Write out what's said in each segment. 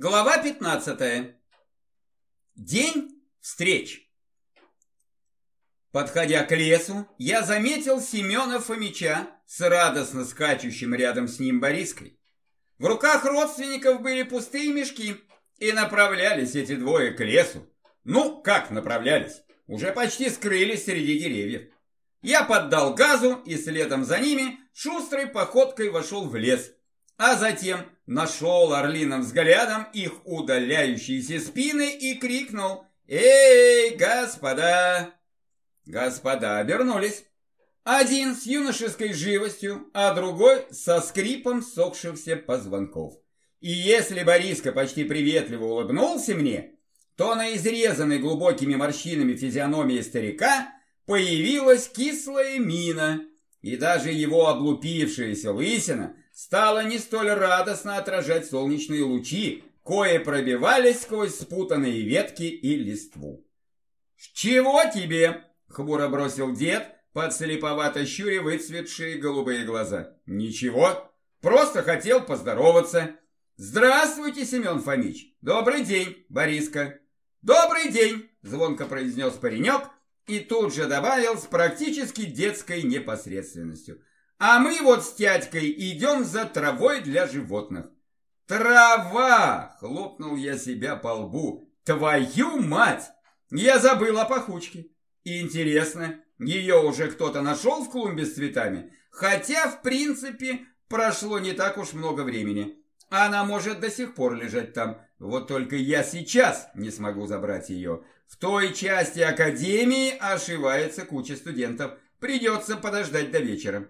Глава 15. День встреч. Подходя к лесу, я заметил Семена Фомича с радостно скачущим рядом с ним Бориской. В руках родственников были пустые мешки, и направлялись эти двое к лесу. Ну, как направлялись? Уже почти скрылись среди деревьев. Я поддал газу и следом за ними шустрой походкой вошел в лес, а затем нашел орлиным взглядом их удаляющиеся спины и крикнул «Эй, господа!». Господа обернулись. Один с юношеской живостью, а другой со скрипом сохшихся позвонков. И если Бориска почти приветливо улыбнулся мне, то на изрезанной глубокими морщинами физиономии старика появилась кислая мина, и даже его облупившаяся лысина стала не столь радостно отражать солнечные лучи, кое пробивались сквозь спутанные ветки и листву. «Чего тебе?» — хмуро бросил дед, подслеповато щуря выцветшие голубые глаза. «Ничего, просто хотел поздороваться. Здравствуйте, Семен Фомич. Добрый день, Бориска». «Добрый день!» – звонко произнес паренек и тут же добавил с практически детской непосредственностью. «А мы вот с тядькой идем за травой для животных». «Трава!» – хлопнул я себя по лбу. «Твою мать! Я забыл о пахучке. Интересно, ее уже кто-то нашел в клумбе с цветами? Хотя, в принципе, прошло не так уж много времени. Она может до сих пор лежать там. Вот только я сейчас не смогу забрать ее. В той части академии ошивается куча студентов. Придется подождать до вечера.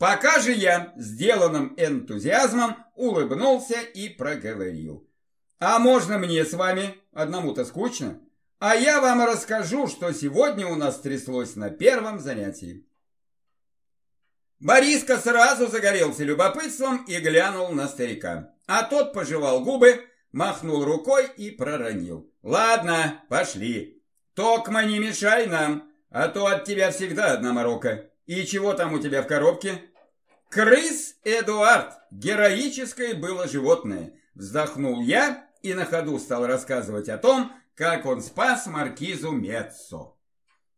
Пока же я, сделанным энтузиазмом, улыбнулся и проговорил. А можно мне с вами? Одному-то скучно. А я вам расскажу, что сегодня у нас тряслось на первом занятии. Бориска сразу загорелся любопытством и глянул на старика. А тот пожевал губы, махнул рукой и проронил. «Ладно, пошли. Токма не мешай нам, а то от тебя всегда одна морока. И чего там у тебя в коробке?» «Крыс Эдуард! Героическое было животное!» Вздохнул я и на ходу стал рассказывать о том, как он спас маркизу Меццо.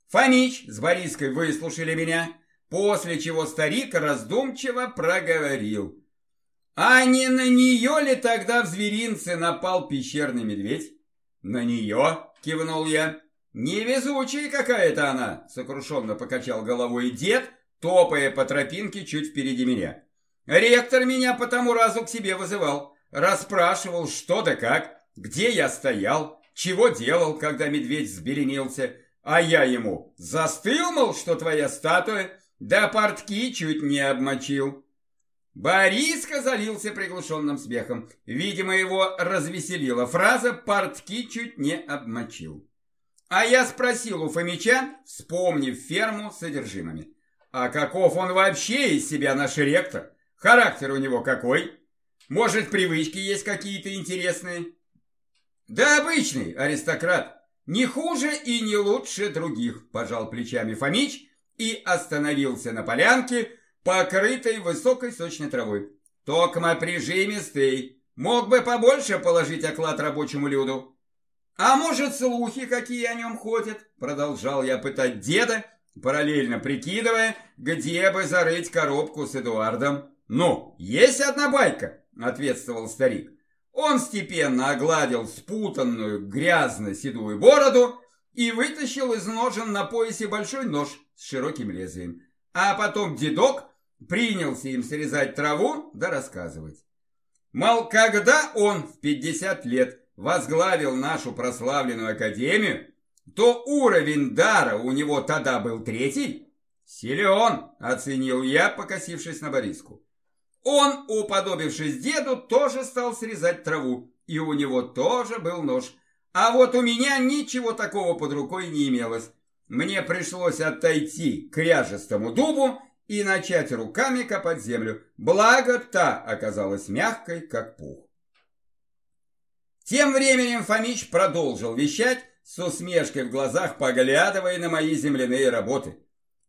Фомич с Бориской выслушали меня, после чего старик раздумчиво проговорил. А не на нее ли тогда в зверинце напал пещерный медведь? На нее, кивнул я. Невезучая какая-то она, сокрушенно покачал головой дед, топая по тропинке чуть впереди меня. Ректор меня по тому разу к себе вызывал, расспрашивал, что да как, где я стоял, чего делал, когда медведь взбеленился, а я ему застыл, мол, что твоя статуя, да портки чуть не обмочил. Бориска залился приглушенным смехом. Видимо, его развеселила фраза «портки чуть не обмочил». А я спросил у Фомича, вспомнив ферму содержимыми. А каков он вообще из себя наш ректор? Характер у него какой? Может, привычки есть какие-то интересные? Да обычный аристократ. Не хуже и не лучше других, пожал плечами Фомич и остановился на полянке, покрытой высокой сочной травой. Токма прижимистый, мог бы побольше положить оклад рабочему люду. А может, слухи какие о нем ходят? Продолжал я пытать деда, параллельно прикидывая, где бы зарыть коробку с Эдуардом. «Ну, есть одна байка», — ответствовал старик. Он степенно огладил спутанную грязно-седую бороду и вытащил из ножен на поясе большой нож с широким лезвием. А потом дедок принялся им срезать траву да рассказывать. Мол, когда он в 50 лет возглавил нашу прославленную академию, то уровень дара у него тогда был третий. Силен, оценил я, покосившись на Бориску. Он, уподобившись деду, тоже стал срезать траву, и у него тоже был нож. А вот у меня ничего такого под рукой не имелось. Мне пришлось отойти к ряжестому дубу и начать руками копать землю, благо та оказалась мягкой, как пух. Тем временем Фомич продолжил вещать, с усмешкой в глазах поглядывая на мои земляные работы.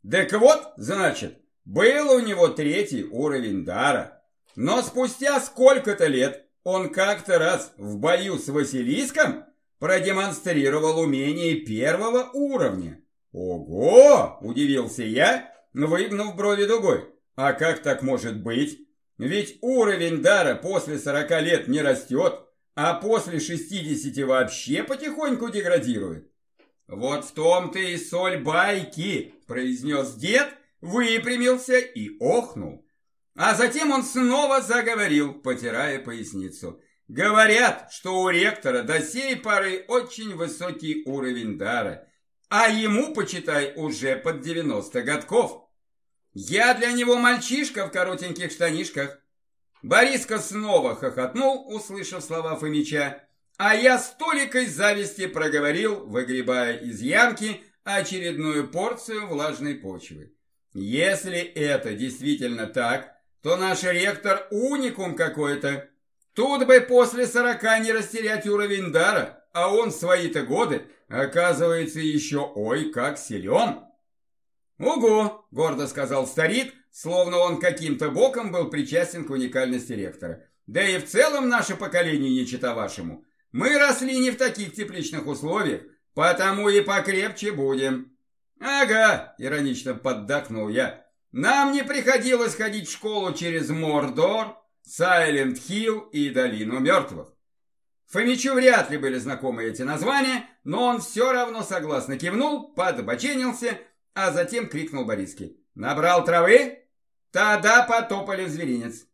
Так вот, значит, был у него третий уровень дара. Но спустя сколько-то лет Он как-то раз в бою с Василиском продемонстрировал умение первого уровня. Ого! Удивился я, выгнув брови дугой. А как так может быть? Ведь уровень дара после 40 лет не растет, а после 60 вообще потихоньку деградирует. Вот в том-то и соль байки, произнес дед, выпрямился и охнул. А затем он снова заговорил, потирая поясницу. Говорят, что у ректора до сей поры очень высокий уровень дара, а ему, почитай, уже под 90 годков. Я для него мальчишка в коротеньких штанишках. Бориска снова хохотнул, услышав слова Фомича, а я с толикой зависти проговорил, выгребая из ямки очередную порцию влажной почвы. Если это действительно так, то наш ректор уникум какой-то. Тут бы после сорока не растерять уровень дара, а он свои-то годы, оказывается, еще ой как силен. «Угу!» – гордо сказал старик, словно он каким-то боком был причастен к уникальности ректора. «Да и в целом наше поколение не чита вашему. Мы росли не в таких тепличных условиях, потому и покрепче будем». «Ага!» – иронично поддакнул я. «Нам не приходилось ходить в школу через Мордор, Сайленд Хилл и Долину Мертвых. Фомичу вряд ли были знакомы эти названия, но он все равно согласно кивнул, подбоченился – а затем крикнул Бориске. «Набрал травы? Тогда потопали в зверинец».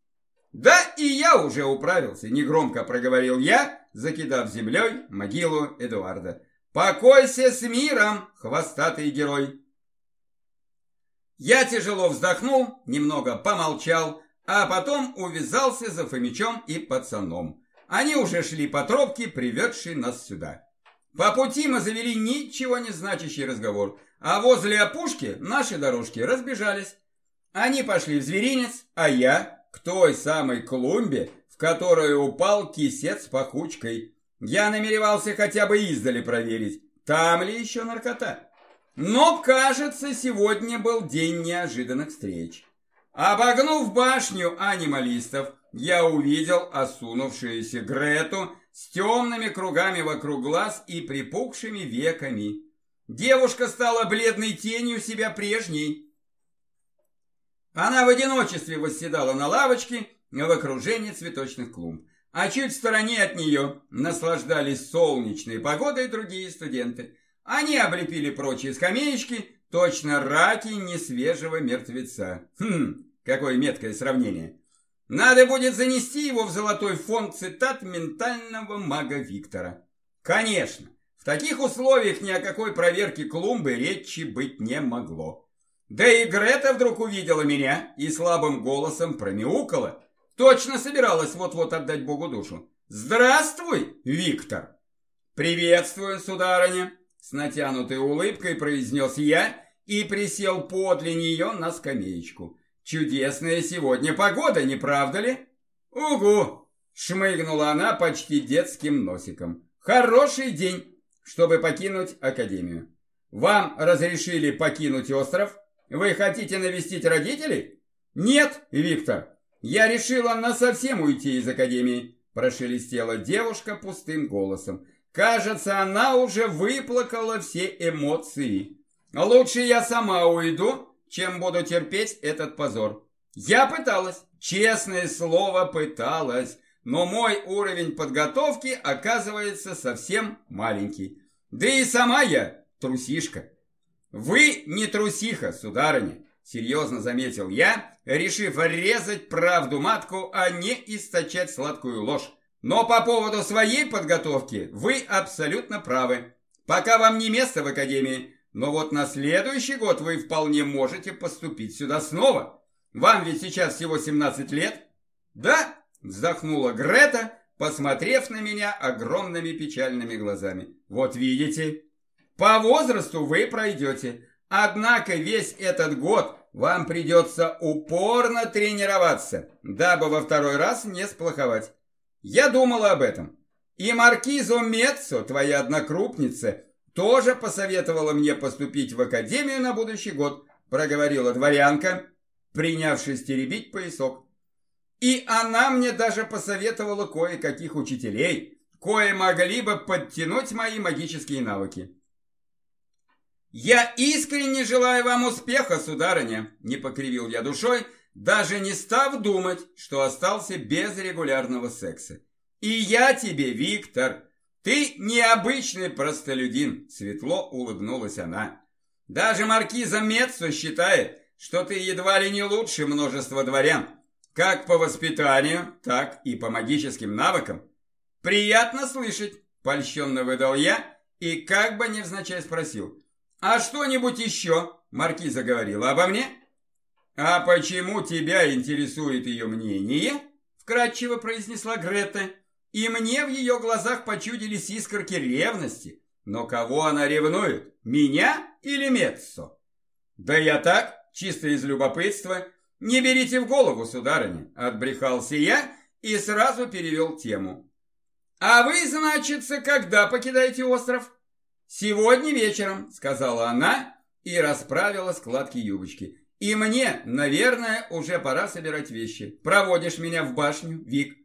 «Да и я уже управился», — негромко проговорил я, закидав землей могилу Эдуарда. «Покойся с миром, хвостатый герой!» Я тяжело вздохнул, немного помолчал, а потом увязался за Фомичом и пацаном. Они уже шли по тропке, приведшей нас сюда. По пути мы завели ничего не значащий разговор, а возле опушки наши дорожки разбежались. Они пошли в зверинец, а я к той самой клумбе, в которую упал кисет с пахучкой. Я намеревался хотя бы издали проверить, там ли еще наркота. Но, кажется, сегодня был день неожиданных встреч. Обогнув башню анималистов, я увидел осунувшуюся Грету с темными кругами вокруг глаз и припухшими веками. Девушка стала бледной тенью себя прежней. Она в одиночестве восседала на лавочке в окружении цветочных клумб, а чуть в стороне от нее наслаждались солнечной погодой другие студенты. Они облепили прочие скамеечки, точно раки несвежего мертвеца. Хм, какое меткое сравнение. Надо будет занести его в золотой фонд цитат ментального мага Виктора. Конечно, в таких условиях ни о какой проверке клумбы речи быть не могло. Да и Грета вдруг увидела меня и слабым голосом промяукала. Точно собиралась вот-вот отдать Богу душу. «Здравствуй, Виктор!» «Приветствую, сударыня!» С натянутой улыбкой произнес я и присел подле нее на скамеечку. Чудесная сегодня погода, не правда ли? Угу! Шмыгнула она почти детским носиком. Хороший день, чтобы покинуть Академию. Вам разрешили покинуть остров? Вы хотите навестить родителей? Нет, Виктор. Я решила насовсем уйти из Академии. Прошелестела девушка пустым голосом. Кажется, она уже выплакала все эмоции. Лучше я сама уйду, чем буду терпеть этот позор. Я пыталась, честное слово, пыталась, но мой уровень подготовки оказывается совсем маленький. Да и сама я трусишка. Вы не трусиха, сударыня, серьезно заметил я, решив резать правду матку, а не источать сладкую ложь. Но по поводу своей подготовки вы абсолютно правы. Пока вам не место в академии, но вот на следующий год вы вполне можете поступить сюда снова. Вам ведь сейчас всего 17 лет. Да, вздохнула Грета, посмотрев на меня огромными печальными глазами. Вот видите, по возрасту вы пройдете. Однако весь этот год вам придется упорно тренироваться, дабы во второй раз не сплоховать. Я думала об этом. И маркизу Меццо, твоя однокрупница, тоже посоветовала мне поступить в академию на будущий год, проговорила дворянка, принявшись теребить поясок. И она мне даже посоветовала кое-каких учителей, кое могли бы подтянуть мои магические навыки. «Я искренне желаю вам успеха, сударыня», – не покривил я душой, даже не став думать, что остался без регулярного секса. «И я тебе, Виктор, ты необычный простолюдин», – светло улыбнулась она. «Даже маркиза Меццо считает, что ты едва ли не лучше множества дворян, как по воспитанию, так и по магическим навыкам. Приятно слышать», – польщенно выдал я и как бы невзначай спросил – «А что-нибудь еще?» – Маркиза говорила обо мне. «А почему тебя интересует ее мнение?» – вкратчиво произнесла Грета. И мне в ее глазах почудились искорки ревности. Но кого она ревнует? Меня или Меццо? Да я так, чисто из любопытства. Не берите в голову, сударыня, отбрехался я и сразу перевел тему. А вы, значится, когда покидаете остров? «Сегодня вечером», — сказала она и расправила складки юбочки. «И мне, наверное, уже пора собирать вещи. Проводишь меня в башню, Вик?»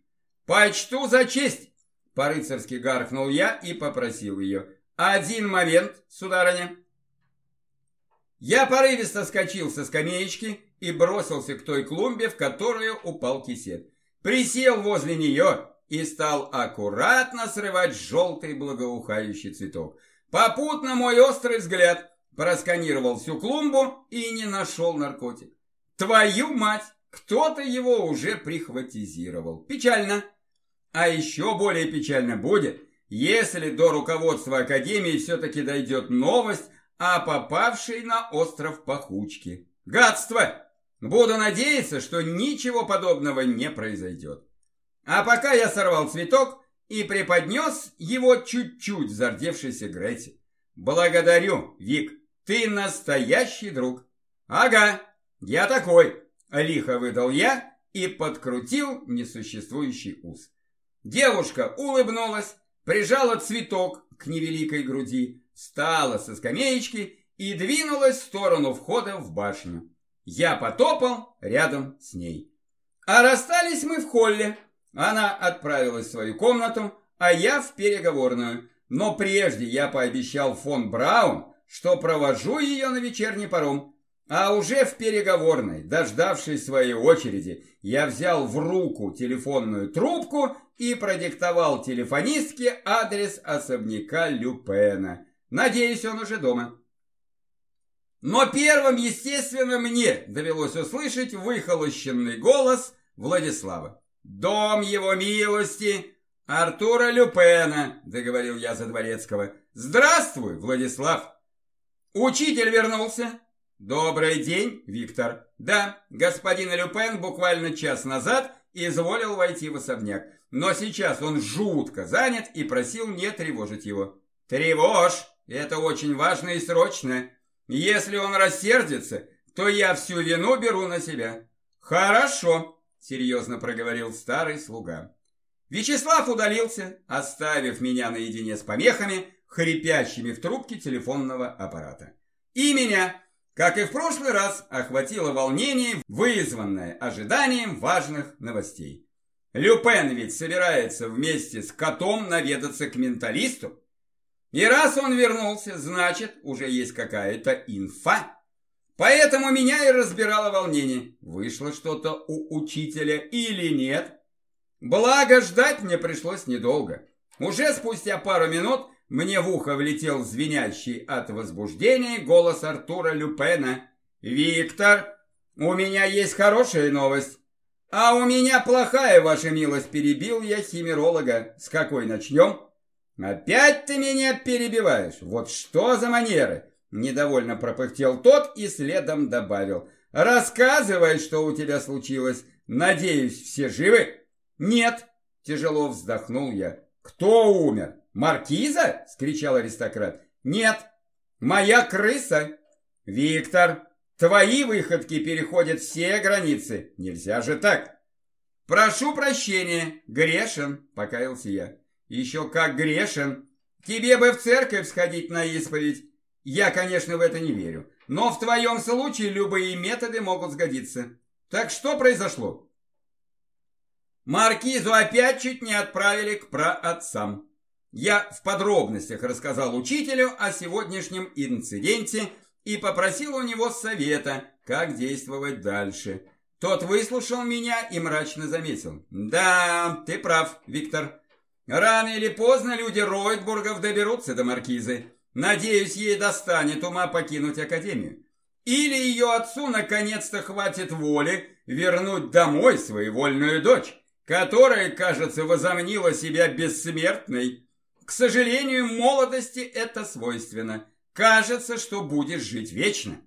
«Почту за честь!» — по-рыцарски гаркнул я и попросил ее. «Один момент, сударыня!» Я порывисто скочил со скамеечки и бросился к той клумбе, в которую упал кисет. Присел возле нее и стал аккуратно срывать желтый благоухающий цветок. Попутно мой острый взгляд просканировал всю клумбу и не нашел наркотик. Твою мать, кто-то его уже прихватизировал. Печально. А еще более печально будет, если до руководства Академии все-таки дойдет новость о попавшей на остров пахучке. Гадство! Буду надеяться, что ничего подобного не произойдет. А пока я сорвал цветок, и преподнес его чуть-чуть зардевшейся Грете. «Благодарю, Вик, ты настоящий друг». «Ага, я такой», — лихо выдал я и подкрутил несуществующий ус. Девушка улыбнулась, прижала цветок к невеликой груди, встала со скамеечки и двинулась в сторону входа в башню. Я потопал рядом с ней. А расстались мы в холле, она отправилась в свою комнату, а я в переговорную. Но прежде я пообещал фон Браун, что провожу ее на вечерний паром. А уже в переговорной, дождавшись своей очереди, я взял в руку телефонную трубку и продиктовал телефонистке адрес особняка Люпена. Надеюсь, он уже дома. Но первым, естественно, мне довелось услышать выхолощенный голос Владислава. «Дом его милости Артура Люпена», — договорил я за дворецкого. «Здравствуй, Владислав!» «Учитель вернулся?» «Добрый день, Виктор!» «Да, господин Люпен буквально час назад изволил войти в особняк, но сейчас он жутко занят и просил не тревожить его». «Тревожь! Это очень важно и срочно. Если он рассердится, то я всю вину беру на себя». «Хорошо!» Серьезно проговорил старый слуга. Вячеслав удалился, оставив меня наедине с помехами, хрипящими в трубке телефонного аппарата. И меня, как и в прошлый раз, охватило волнение, вызванное ожиданием важных новостей. Люпен ведь собирается вместе с котом наведаться к менталисту. И раз он вернулся, значит, уже есть какая-то инфа. Поэтому меня и разбирало волнение, вышло что-то у учителя или нет. Благо, ждать мне пришлось недолго. Уже спустя пару минут мне в ухо влетел звенящий от возбуждения голос Артура Люпена. «Виктор, у меня есть хорошая новость». «А у меня плохая, ваша милость», – перебил я химеролога. «С какой начнем?» «Опять ты меня перебиваешь? Вот что за манеры?» Недовольно пропыхтел тот и следом добавил. «Рассказывай, что у тебя случилось. Надеюсь, все живы?» «Нет», – тяжело вздохнул я. «Кто умер? Маркиза?» – скричал аристократ. «Нет, моя крыса». «Виктор, твои выходки переходят все границы. Нельзя же так». «Прошу прощения, грешен», – покаялся я. «Еще как грешен. Тебе бы в церковь сходить на исповедь. Я, конечно, в это не верю. Но в твоем случае любые методы могут сгодиться. Так что произошло? Маркизу опять чуть не отправили к праотцам. Я в подробностях рассказал учителю о сегодняшнем инциденте и попросил у него совета, как действовать дальше. Тот выслушал меня и мрачно заметил. «Да, ты прав, Виктор. Рано или поздно люди Ройтбургов доберутся до маркизы. Надеюсь, ей достанет ума покинуть академию. Или ее отцу наконец-то хватит воли вернуть домой свою вольную дочь, которая, кажется, возомнила себя бессмертной. К сожалению, молодости это свойственно. Кажется, что будешь жить вечно.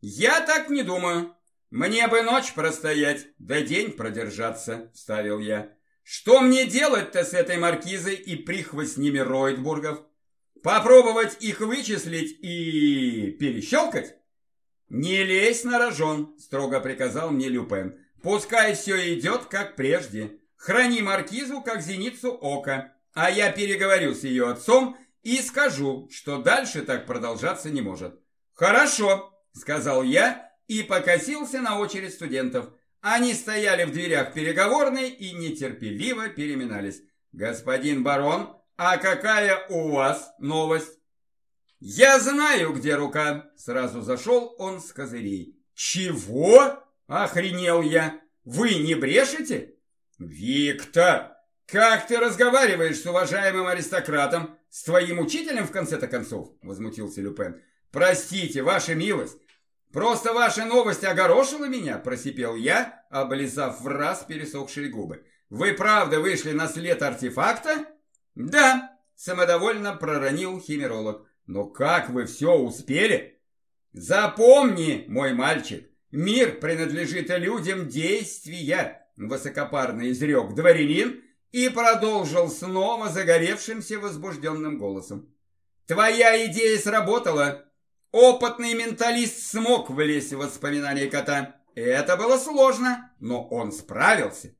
Я так не думаю. Мне бы ночь простоять, да день продержаться, вставил я. Что мне делать-то с этой маркизой и прихвостнями Ройтбургов? Попробовать их вычислить и перещелкать? «Не лезь на рожон», – строго приказал мне Люпен. «Пускай все идет, как прежде. Храни маркизу, как зеницу ока, а я переговорю с ее отцом и скажу, что дальше так продолжаться не может». «Хорошо», – сказал я и покосился на очередь студентов. Они стояли в дверях переговорной и нетерпеливо переминались. «Господин барон, а какая у вас новость?» «Я знаю, где рука!» Сразу зашел он с козырей. «Чего?» – охренел я. «Вы не брешете?» «Виктор, как ты разговариваешь с уважаемым аристократом? С твоим учителем, в конце-то концов?» – возмутился Люпен. «Простите, ваша милость, просто ваша новость огорошила меня?» – просипел я, облизав в раз пересохшие губы. «Вы правда вышли на след артефакта?» «Да», – самодовольно проронил химеролог. Но как вы все успели? Запомни, мой мальчик, мир принадлежит людям действия, высокопарно изрек дворянин и продолжил снова загоревшимся возбужденным голосом. Твоя идея сработала. Опытный менталист смог влезть в воспоминания кота. Это было сложно, но он справился.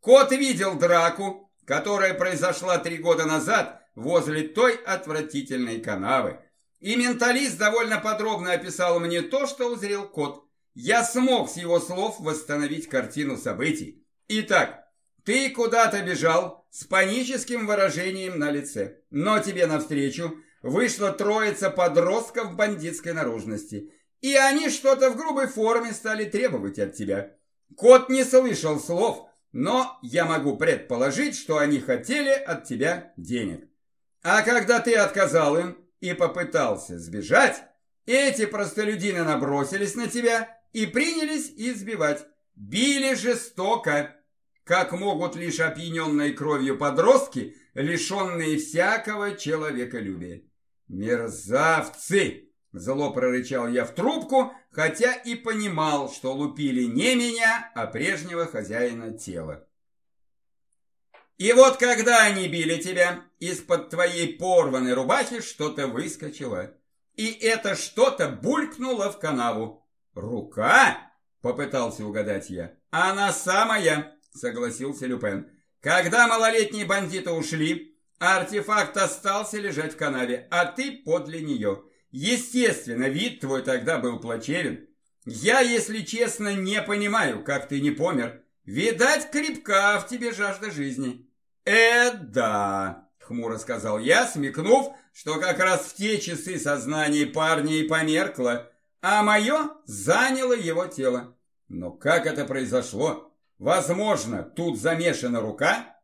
Кот видел драку, которая произошла три года назад, возле той отвратительной канавы. И менталист довольно подробно описал мне то, что узрел кот. Я смог с его слов восстановить картину событий. Итак, ты куда-то бежал с паническим выражением на лице, но тебе навстречу вышла троица подростков бандитской наружности, и они что-то в грубой форме стали требовать от тебя. Кот не слышал слов, но я могу предположить, что они хотели от тебя денег. А когда ты отказал им и попытался сбежать, эти простолюдины набросились на тебя и принялись избивать. Били жестоко, как могут лишь опьяненные кровью подростки, лишенные всякого человеколюбия. «Мерзавцы!» – зло прорычал я в трубку, хотя и понимал, что лупили не меня, а прежнего хозяина тела. И вот когда они били тебя, из-под твоей порванной рубахи что-то выскочило. И это что-то булькнуло в канаву. «Рука?» – попытался угадать я. «Она самая!» – согласился Люпен. «Когда малолетние бандиты ушли, артефакт остался лежать в канаве, а ты подле нее. Естественно, вид твой тогда был плачевен. Я, если честно, не понимаю, как ты не помер. Видать, крепка в тебе жажда жизни». «Э, да!» — хмуро сказал я, смекнув, что как раз в те часы сознание парня и померкло, а мое заняло его тело. Но как это произошло? Возможно, тут замешана рука?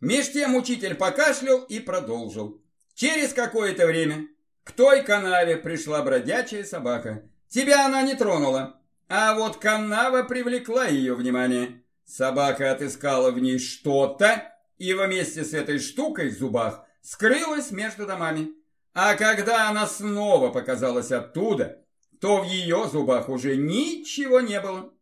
Меж тем учитель покашлял и продолжил. Через какое-то время к той канаве пришла бродячая собака. Тебя она не тронула, а вот канава привлекла ее внимание. Собака отыскала в ней что-то, и вместе с этой штукой в зубах скрылась между домами. А когда она снова показалась оттуда, то в ее зубах уже ничего не было.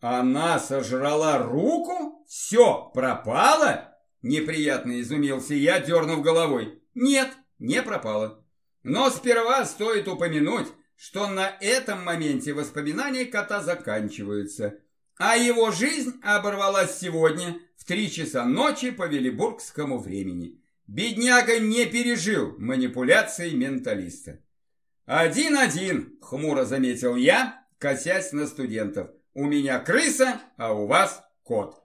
Она сожрала руку? Все, пропало? Неприятно изумился я, дернув головой. Нет, не пропало. Но сперва стоит упомянуть, что на этом моменте воспоминания кота заканчиваются. А его жизнь оборвалась сегодня в три часа ночи по велибургскому времени. Бедняга не пережил манипуляции менталиста. «Один-один», — хмуро заметил я, косясь на студентов. «У меня крыса, а у вас кот».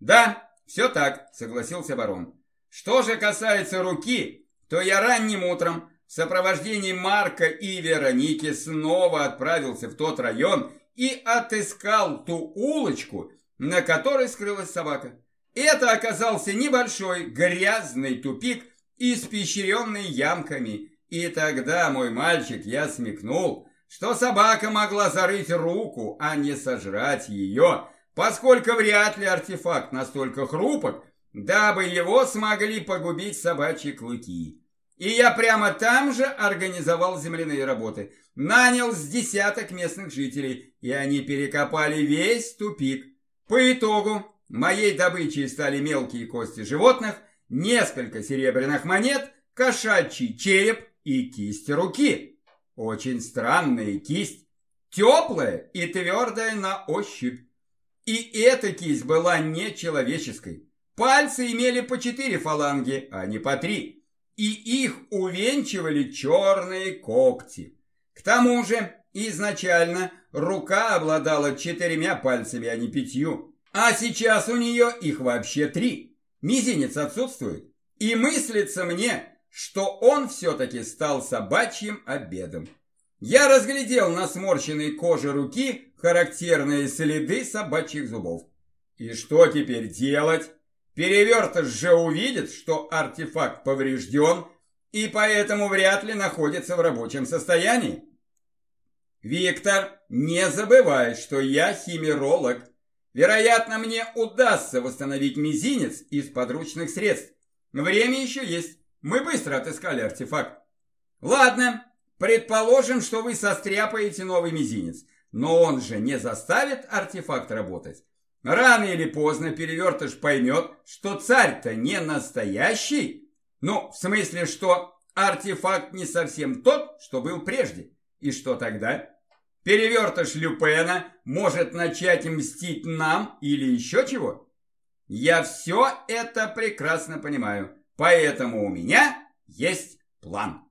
«Да, Все так, согласился барон. Что же касается руки, то я ранним утром в сопровождении Марка и Вероники снова отправился в тот район и отыскал ту улочку, на которой скрылась собака. Это оказался небольшой грязный тупик, испещренный ямками. И тогда, мой мальчик, я смекнул, что собака могла зарыть руку, а не сожрать ее, поскольку вряд ли артефакт настолько хрупок, дабы его смогли погубить собачьи клыки. И я прямо там же организовал земляные работы. Нанял с десяток местных жителей, и они перекопали весь тупик. По итогу моей добычей стали мелкие кости животных, несколько серебряных монет, кошачий череп и кисть руки. Очень странная кисть, теплая и твердая на ощупь. И эта кисть была нечеловеческой. Пальцы имели по четыре фаланги, а не по три. И их увенчивали черные когти. К тому же, изначально рука обладала четырьмя пальцами, а не пятью. А сейчас у нее их вообще три. Мизинец отсутствует. И мыслится мне, что он все-таки стал собачьим обедом. Я разглядел на сморщенной коже руки характерные следы собачьих зубов. И что теперь делать? Перевертыш же увидит, что артефакт поврежден и поэтому вряд ли находится в рабочем состоянии. Виктор, не забывай, что я химеролог. Вероятно, мне удастся восстановить мизинец из подручных средств. Время еще есть. Мы быстро отыскали артефакт. Ладно, предположим, что вы состряпаете новый мизинец. Но он же не заставит артефакт работать. Рано или поздно перевертыш поймет, что царь-то не настоящий. Ну, в смысле, что артефакт не совсем тот, что был прежде. И что тогда? Перевертыш Люпена может начать мстить нам или еще чего? Я все это прекрасно понимаю, поэтому у меня есть план.